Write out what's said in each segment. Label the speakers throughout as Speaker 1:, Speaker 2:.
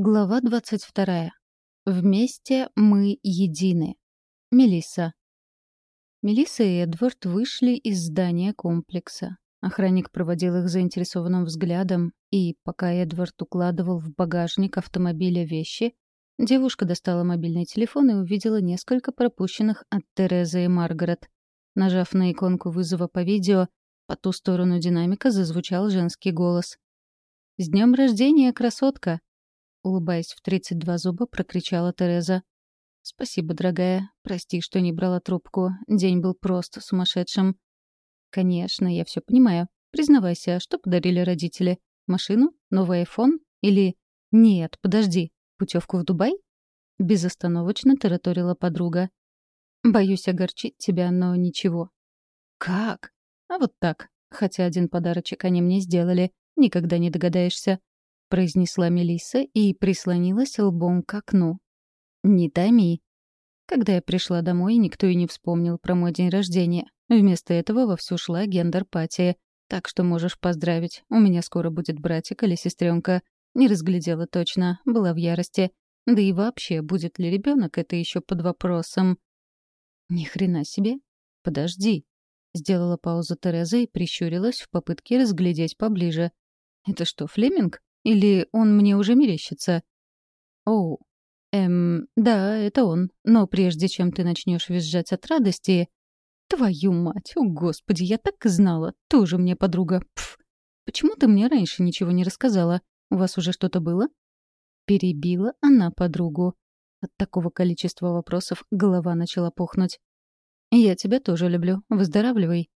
Speaker 1: Глава 22. Вместе мы едины. Мелисса. Мелисса и Эдвард вышли из здания комплекса. Охранник проводил их заинтересованным взглядом, и, пока Эдвард укладывал в багажник автомобиля вещи, девушка достала мобильный телефон и увидела несколько пропущенных от Терезы и Маргарет. Нажав на иконку вызова по видео, по ту сторону динамика зазвучал женский голос. «С днем рождения, красотка!» Улыбаясь в 32 зуба, прокричала Тереза. «Спасибо, дорогая. Прости, что не брала трубку. День был просто сумасшедшим». «Конечно, я все понимаю. Признавайся, что подарили родители? Машину? Новый айфон? Или... Нет, подожди. Путевку в Дубай?» Безостановочно тараторила подруга. «Боюсь огорчить тебя, но ничего». «Как?» «А вот так. Хотя один подарочек они мне сделали. Никогда не догадаешься. — произнесла Мелисса и прислонилась лбом к окну. «Не томи». Когда я пришла домой, никто и не вспомнил про мой день рождения. Вместо этого вовсю шла гендер-патия. Так что можешь поздравить. У меня скоро будет братик или сестренка. Не разглядела точно, была в ярости. Да и вообще, будет ли ребенок, это еще под вопросом. Ни хрена себе. Подожди. Сделала паузу Тереза и прищурилась в попытке разглядеть поближе. Это что, Флеминг? Или он мне уже мерещится? Оу. Эм, да, это он. Но прежде чем ты начнешь визжать от радости... Твою мать, о господи, я так и знала. Тоже мне подруга. Пф. Почему ты мне раньше ничего не рассказала? У вас уже что-то было? Перебила она подругу. От такого количества вопросов голова начала пухнуть. «Я тебя тоже люблю. Выздоравливай.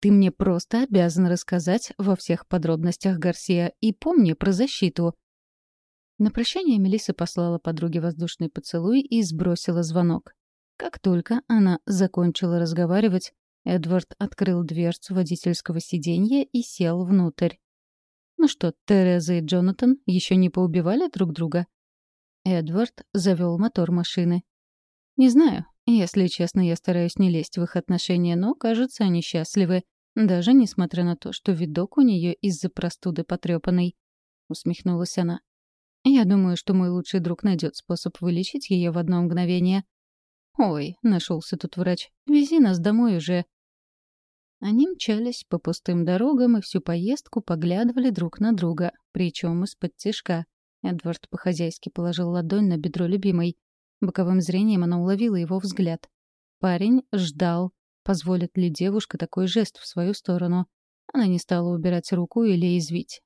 Speaker 1: Ты мне просто обязан рассказать во всех подробностях, Гарсия, и помни про защиту». На прощание Мелисса послала подруге воздушный поцелуй и сбросила звонок. Как только она закончила разговаривать, Эдвард открыл дверцу водительского сиденья и сел внутрь. «Ну что, Тереза и Джонатан еще не поубивали друг друга?» Эдвард завел мотор машины. «Не знаю. Если честно, я стараюсь не лезть в их отношения, но, кажется, они счастливы. Даже несмотря на то, что видок у нее из-за простуды потрепанный. Усмехнулась она. Я думаю, что мой лучший друг найдет способ вылечить ее в одно мгновение. Ой, нашелся тут врач. Вези нас домой уже. Они мчались по пустым дорогам и всю поездку поглядывали друг на друга, причем из-под тишка. Эдвард по-хозяйски положил ладонь на бедро любимой. Боковым зрением она уловила его взгляд. Парень ждал, Позволит ли девушка такой жест в свою сторону? Она не стала убирать руку или извить.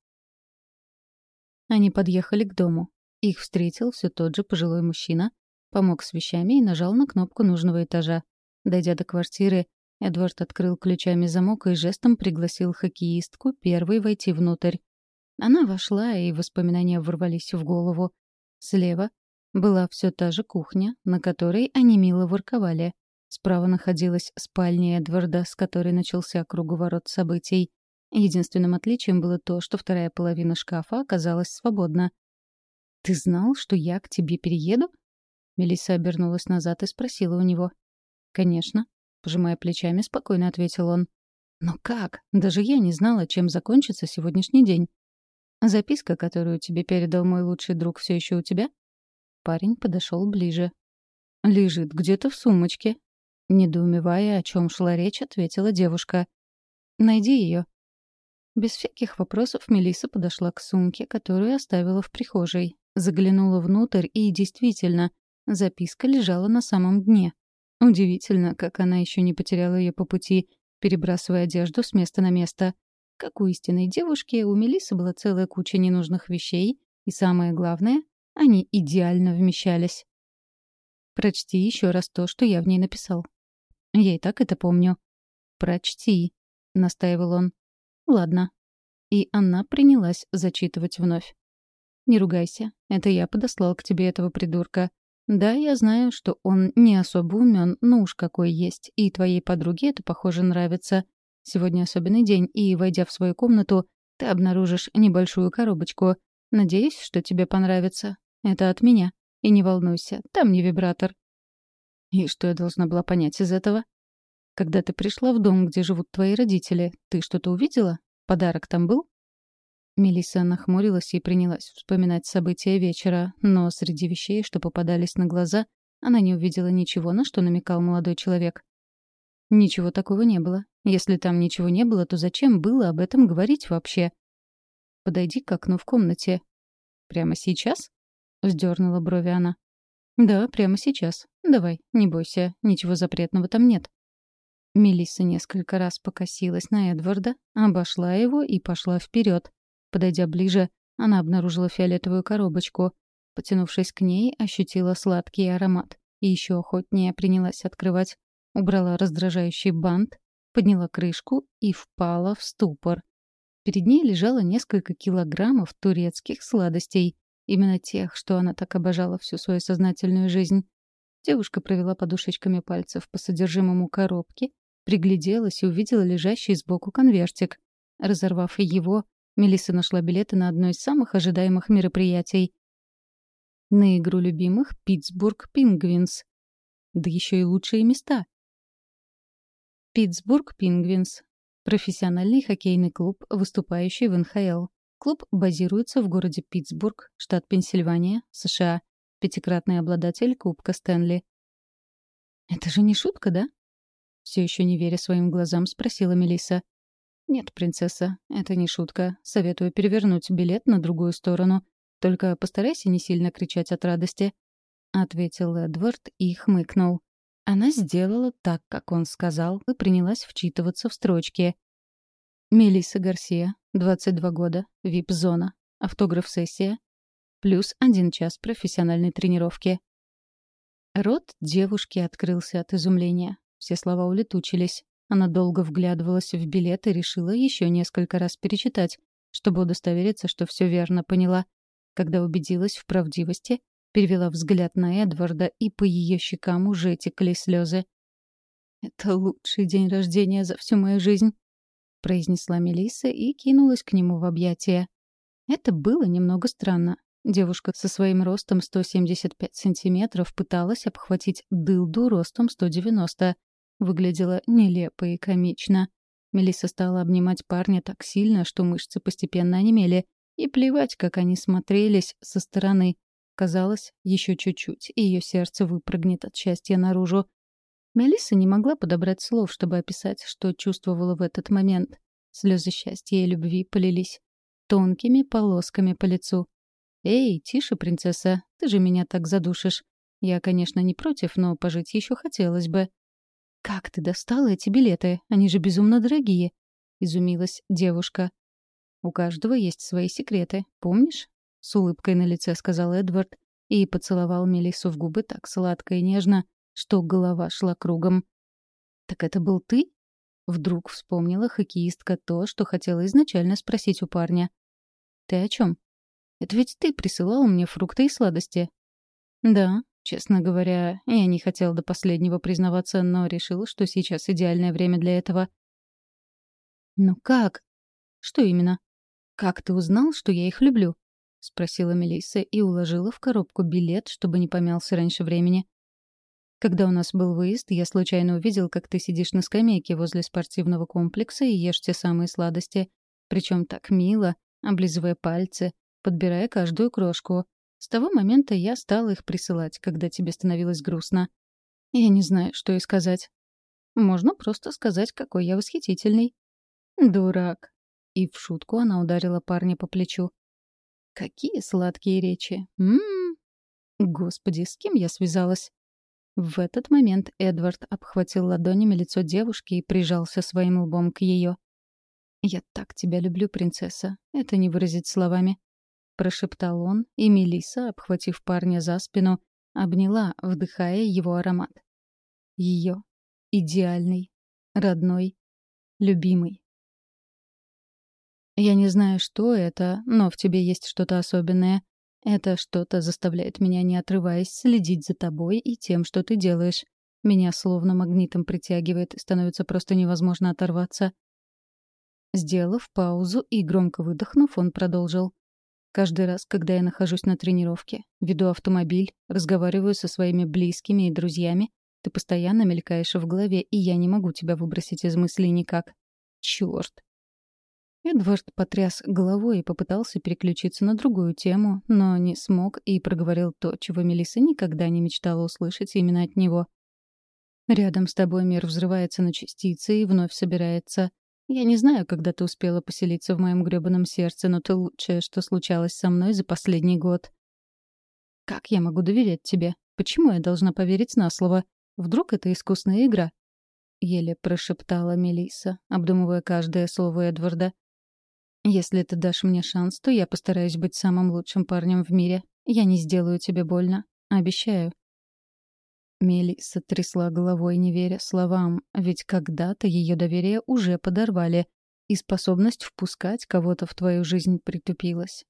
Speaker 1: Они подъехали к дому. Их встретил все тот же пожилой мужчина, помог с вещами и нажал на кнопку нужного этажа. Дойдя до квартиры, Эдвард открыл ключами замок и жестом пригласил хоккеистку первой войти внутрь. Она вошла, и воспоминания ворвались в голову. Слева была все та же кухня, на которой они мило ворковали. Справа находилась спальня Эдварда, с которой начался круговорот событий. Единственным отличием было то, что вторая половина шкафа оказалась свободна. «Ты знал, что я к тебе перееду?» Мелисса обернулась назад и спросила у него. «Конечно», — пожимая плечами, спокойно ответил он. «Но как? Даже я не знала, чем закончится сегодняшний день. Записка, которую тебе передал мой лучший друг, все еще у тебя?» Парень подошел ближе. «Лежит где-то в сумочке», Недоумевая, о чем шла речь, ответила девушка. «Найди ее». Без всяких вопросов Мелиса подошла к сумке, которую оставила в прихожей. Заглянула внутрь, и действительно, записка лежала на самом дне. Удивительно, как она еще не потеряла ее по пути, перебрасывая одежду с места на место. Как у истинной девушки, у Мелисы была целая куча ненужных вещей, и самое главное, они идеально вмещались. «Прочти еще раз то, что я в ней написал», я и так это помню. «Прочти», — настаивал он. «Ладно». И она принялась зачитывать вновь. «Не ругайся. Это я подослал к тебе этого придурка. Да, я знаю, что он не особо умен, но уж какой есть. И твоей подруге это, похоже, нравится. Сегодня особенный день, и, войдя в свою комнату, ты обнаружишь небольшую коробочку. Надеюсь, что тебе понравится. Это от меня. И не волнуйся, там не вибратор. И что я должна была понять из этого? Когда ты пришла в дом, где живут твои родители, ты что-то увидела? Подарок там был? Мелисса нахмурилась и принялась вспоминать события вечера, но среди вещей, что попадались на глаза, она не увидела ничего, на что намекал молодой человек. Ничего такого не было. Если там ничего не было, то зачем было об этом говорить вообще? Подойди к окну в комнате. Прямо сейчас? Вздернула брови она. Да, прямо сейчас. Давай, не бойся, ничего запретного там нет. Мелисса несколько раз покосилась на Эдварда, обошла его и пошла вперед. Подойдя ближе, она обнаружила фиолетовую коробочку. Потянувшись к ней, ощутила сладкий аромат. И еще охотнее принялась открывать. Убрала раздражающий бант, подняла крышку и впала в ступор. Перед ней лежало несколько килограммов турецких сладостей. Именно тех, что она так обожала всю свою сознательную жизнь. Девушка провела подушечками пальцев по содержимому коробки, пригляделась и увидела лежащий сбоку конвертик. Разорвав его, Мелисса нашла билеты на одно из самых ожидаемых мероприятий. На игру любимых «Питтсбург Пингвинс». Да еще и лучшие места. «Питтсбург Пингвинс» — профессиональный хоккейный клуб, выступающий в НХЛ. Клуб базируется в городе Питтсбург, штат Пенсильвания, США. Пятикратный обладатель Кубка Стэнли. «Это же не шутка, да?» Все еще не веря своим глазам, спросила Мелисса. «Нет, принцесса, это не шутка. Советую перевернуть билет на другую сторону. Только постарайся не сильно кричать от радости», — ответил Эдвард и хмыкнул. Она сделала так, как он сказал, и принялась вчитываться в строчки. Мелисса Гарсия, 22 года, вип-зона, автограф-сессия, плюс один час профессиональной тренировки. Рот девушки открылся от изумления. Все слова улетучились. Она долго вглядывалась в билет и решила еще несколько раз перечитать, чтобы удостовериться, что все верно поняла. Когда убедилась в правдивости, перевела взгляд на Эдварда, и по ее щекам уже текли слезы. «Это лучший день рождения за всю мою жизнь», — произнесла Мелисса и кинулась к нему в объятия. Это было немного странно. Девушка со своим ростом 175 сантиметров пыталась обхватить дылду ростом 190 Выглядело нелепо и комично. Мелисса стала обнимать парня так сильно, что мышцы постепенно онемели. И плевать, как они смотрелись со стороны. Казалось, еще чуть-чуть, и ее сердце выпрыгнет от счастья наружу. Мелисса не могла подобрать слов, чтобы описать, что чувствовала в этот момент. Слезы счастья и любви полились тонкими полосками по лицу. «Эй, тише, принцесса, ты же меня так задушишь. Я, конечно, не против, но пожить еще хотелось бы». «Как ты достала эти билеты? Они же безумно дорогие!» — изумилась девушка. «У каждого есть свои секреты, помнишь?» — с улыбкой на лице сказал Эдвард и поцеловал Мелиссу в губы так сладко и нежно, что голова шла кругом. «Так это был ты?» Вдруг вспомнила хоккеистка то, что хотела изначально спросить у парня. «Ты о чем? Это ведь ты присылал мне фрукты и сладости». «Да, Честно говоря, я не хотел до последнего признаваться, но решил, что сейчас идеальное время для этого. «Ну как?» «Что именно?» «Как ты узнал, что я их люблю?» — спросила Мелисса и уложила в коробку билет, чтобы не помялся раньше времени. «Когда у нас был выезд, я случайно увидел, как ты сидишь на скамейке возле спортивного комплекса и ешь те самые сладости. Причем так мило, облизывая пальцы, подбирая каждую крошку. С того момента я стала их присылать, когда тебе становилось грустно. Я не знаю, что и сказать. Можно просто сказать, какой я восхитительный. Дурак. И в шутку она ударила парня по плечу. Какие сладкие речи. Ммм. Господи, с кем я связалась? В этот момент Эдвард обхватил ладонями лицо девушки и прижался своим лбом к ее. «Я так тебя люблю, принцесса. Это не выразить словами. — прошептал он, и Мелиса, обхватив парня за спину, обняла, вдыхая его аромат. Ее идеальный, родной, любимый. Я не знаю, что это, но в тебе есть что-то особенное. Это что-то заставляет меня, не отрываясь, следить за тобой и тем, что ты делаешь. Меня словно магнитом притягивает, становится просто невозможно оторваться. Сделав паузу и громко выдохнув, он продолжил. Каждый раз, когда я нахожусь на тренировке, веду автомобиль, разговариваю со своими близкими и друзьями, ты постоянно мелькаешь в голове, и я не могу тебя выбросить из мыслей никак. Чёрт. Эдвард потряс головой и попытался переключиться на другую тему, но не смог и проговорил то, чего Мелисса никогда не мечтала услышать именно от него. «Рядом с тобой мир взрывается на частицы и вновь собирается. Я не знаю, когда ты успела поселиться в моем грёбаном сердце, но ты лучшее, что случалось со мной за последний год. Как я могу доверять тебе? Почему я должна поверить на слово? Вдруг это искусная игра?» Еле прошептала Мелисса, обдумывая каждое слово Эдварда. Если ты дашь мне шанс, то я постараюсь быть самым лучшим парнем в мире. Я не сделаю тебе больно. Обещаю». Мелисса трясла головой, не веря словам, ведь когда-то ее доверие уже подорвали, и способность впускать кого-то в твою жизнь притупилась.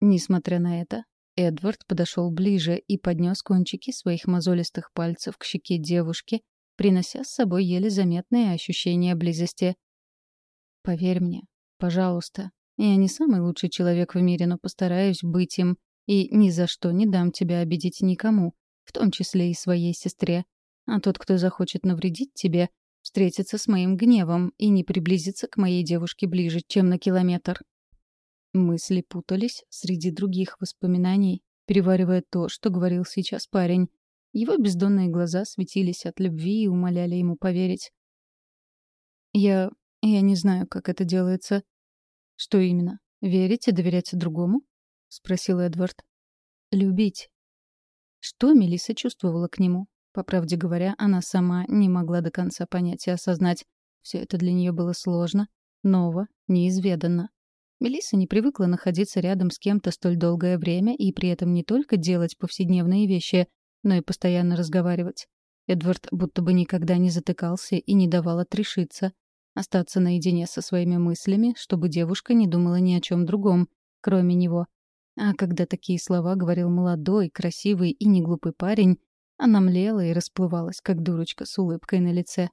Speaker 1: Несмотря на это, Эдвард подошел ближе и поднес кончики своих мозолистых пальцев к щеке девушки, принося с собой еле заметные ощущения близости. «Поверь мне, Пожалуйста. Я не самый лучший человек в мире, но постараюсь быть им. И ни за что не дам тебя обидеть никому, в том числе и своей сестре. А тот, кто захочет навредить тебе, встретится с моим гневом и не приблизится к моей девушке ближе, чем на километр. Мысли путались среди других воспоминаний, переваривая то, что говорил сейчас парень. Его бездонные глаза светились от любви и умоляли ему поверить. «Я я не знаю, как это делается. Что именно? Верить и доверять другому? Спросил Эдвард. Любить. Что Мелисса чувствовала к нему? По правде говоря, она сама не могла до конца понять и осознать. Все это для нее было сложно, ново, неизведанно. Мелисса не привыкла находиться рядом с кем-то столь долгое время и при этом не только делать повседневные вещи, но и постоянно разговаривать. Эдвард будто бы никогда не затыкался и не давал отрешиться. Остаться наедине со своими мыслями, чтобы девушка не думала ни о чем другом, кроме него. А когда такие слова говорил молодой, красивый и неглупый парень, она млела и расплывалась, как дурочка с улыбкой на лице.